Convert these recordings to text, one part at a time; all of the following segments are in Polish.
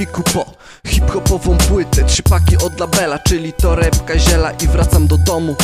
piku po hip-hopową płytę Trzy paki od labela, czyli torebka, ziela i wracam do domu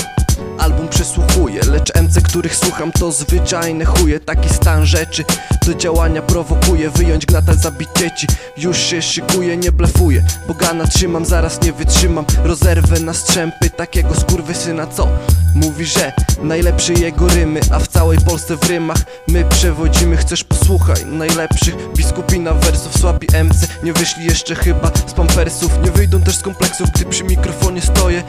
Album przesłuchuję, lecz MC, których słucham to zwyczajne chuje. Taki stan rzeczy do działania prowokuje. Wyjąć gnata, zabić dzieci Już się szykuję, nie blefuję. Bo gana trzymam, zaraz nie wytrzymam. Rozerwę na strzępy takiego skurwysyna co? Mówi, że najlepsze jego rymy A w całej Polsce w rymach. My przewodzimy Chcesz posłuchaj najlepszych. Biskupina wersów Słabi MC nie wyszli jeszcze chyba z pampersów. Nie wyjdą też z kompleksów, gdy przy mikrofonie stoję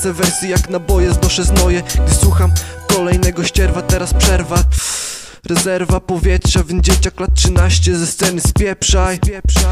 Enikace wersy jak naboje znoszę znoje Gdy słucham kolejnego ścierwa, teraz przerwa Rezerwa powietrza, więc dzieciak lat 13 ze sceny spieprzaj.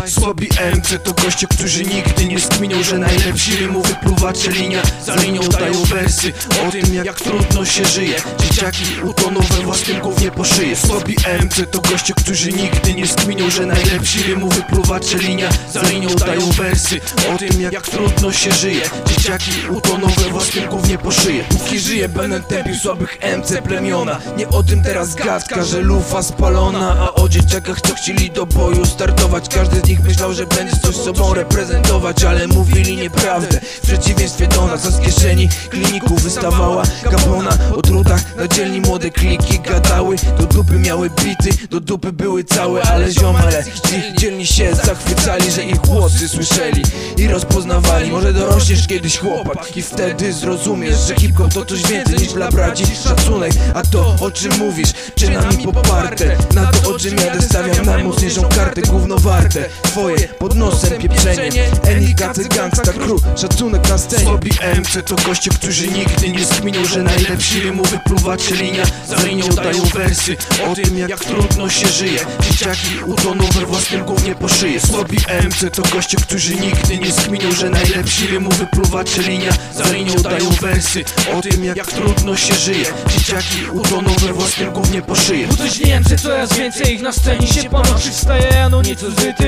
Słabi MC to goście, którzy nigdy nie skminią, że najlepsi rymu wypluwacze linia Za linią dają wersy o tym jak trudno się żyje. Dzieciaki utoną we własnym gównie po szyję. Słabi MC to goście, którzy nigdy nie skminią, że najlepsi rymu wypluwacze linia Za linią dają wersy o tym jak trudno się żyje. Dzieciaki utoną we własnym gównie po szyję. Póki żyje będę tępił słabych MC plemiona. Nie o tym teraz gadka, że lufa spalona A o dzieciakach co chcieli do boju startować. Każdy z nich myślał, że będzie coś sobą reprezentować Ale mówili nieprawdę. W przeciwieństwie do nas, kieszeni kliników wystawała Gabona. O trudach na dzielni młode kliki gadały. Do dupy miały bity, do dupy były całe Ale ziomale, ci dzielni się zachwycali Że ich głosy słyszeli i rozpoznawali. Może dorośniesz kiedyś chłopak i wtedy zrozumiesz Że hip-hop to coś więcej niż dla braci. Szacunek A to o czym mówisz, czynami poparte? Na to o czym jadę stawiam najmocniejszą kartę Gówno warte, twoje pod nosem pieprzenie. Enika, gangsta crew, szacunek na scenie. Słabi MC to goście, którzy nigdy nie skminią Że najlepsi rymu wypluwacze linia Za linią dają wersy o tym jak trudno się żyje. Dzieciaki utoną we własnym gównie po szyję. Słabi MC to goście, którzy nigdy nie skminią Że najlepsi rymu wypluwacze linia Za linią dają wersy o tym jak trudno się żyje. Dzieciaki utoną we własnym gównie po szyję. Utyźniłem, że coraz więcej ich na scenie się panoszy Wstaję rano nieco zryty i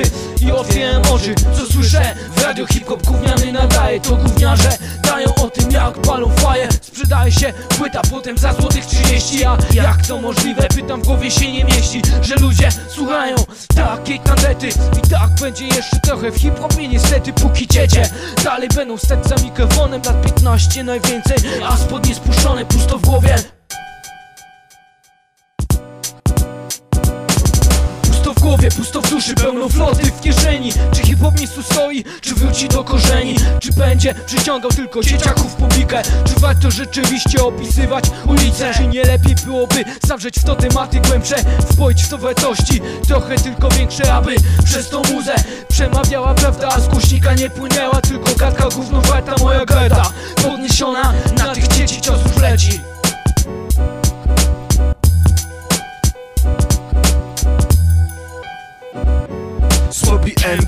otwieram oczy Co słyszę? W radio hip-hop gówniany nadaje To gówniarze. Dają o tym jak palą faję Sprzedaje się płyta potem za złotych 30 A jak to możliwe? Pytam w głowie się nie mieści Że ludzie słuchają takiej tandety I tak będzie jeszcze trochę w hip-hopie niestety Póki ciecie dalej będą stać za mikrofonem Lat 15 najwięcej A spodnie spuszczone pusto w głowie Pusto w duszy, pełno floty w kieszeni. Czy hip-hop miejscu stoi, czy wróci do korzeni? Czy będzie przyciągał tylko dzieciaków publikę? Czy warto rzeczywiście opisywać ulicę? Czy nie lepiej byłoby zawrzeć w to tematy głębsze Wpoić w to wartości, trochę tylko większe Aby przez tą muzę przemawiała prawda. A z głośnika nie płynęła tylko gadka gówno warta moja garda Podniesiona na tych dzieci ciosów leci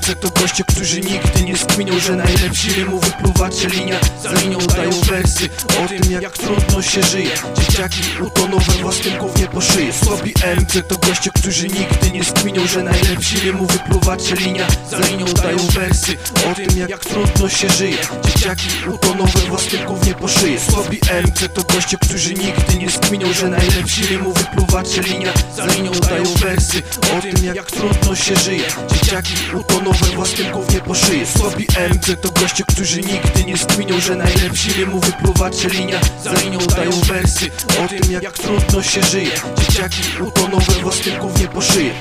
MC to goście, którzy nigdy nie skminią Że najlepsi rymu wypluwacze linia Za linią dają wersy o tym jak trudno się żyje. Dzieciaki utoną we własnym gównie po szyję. Słabi MC to goście, którzy nigdy nie skminią Że najlepsi rymu wypluwacze linia Za linią dają wersy o tym jak trudno się żyje. Dzieciaki utoną we własnym gównie po szyję. Słabi MC to goście, którzy nigdy nie skminią Że najlepsi rymu wypluwacze linia Za linią dają wersy o tym jak trudno się żyje. Dzieciaki utoną we własnym gównie po szyję Słabi MC to goście, którzy nigdy nie skminią Że najlepsi rymu wypluwacze linia Za linią dają wersy o tym jak trudno się żyje. Dzieciaki utoną we własnym gównie po szyję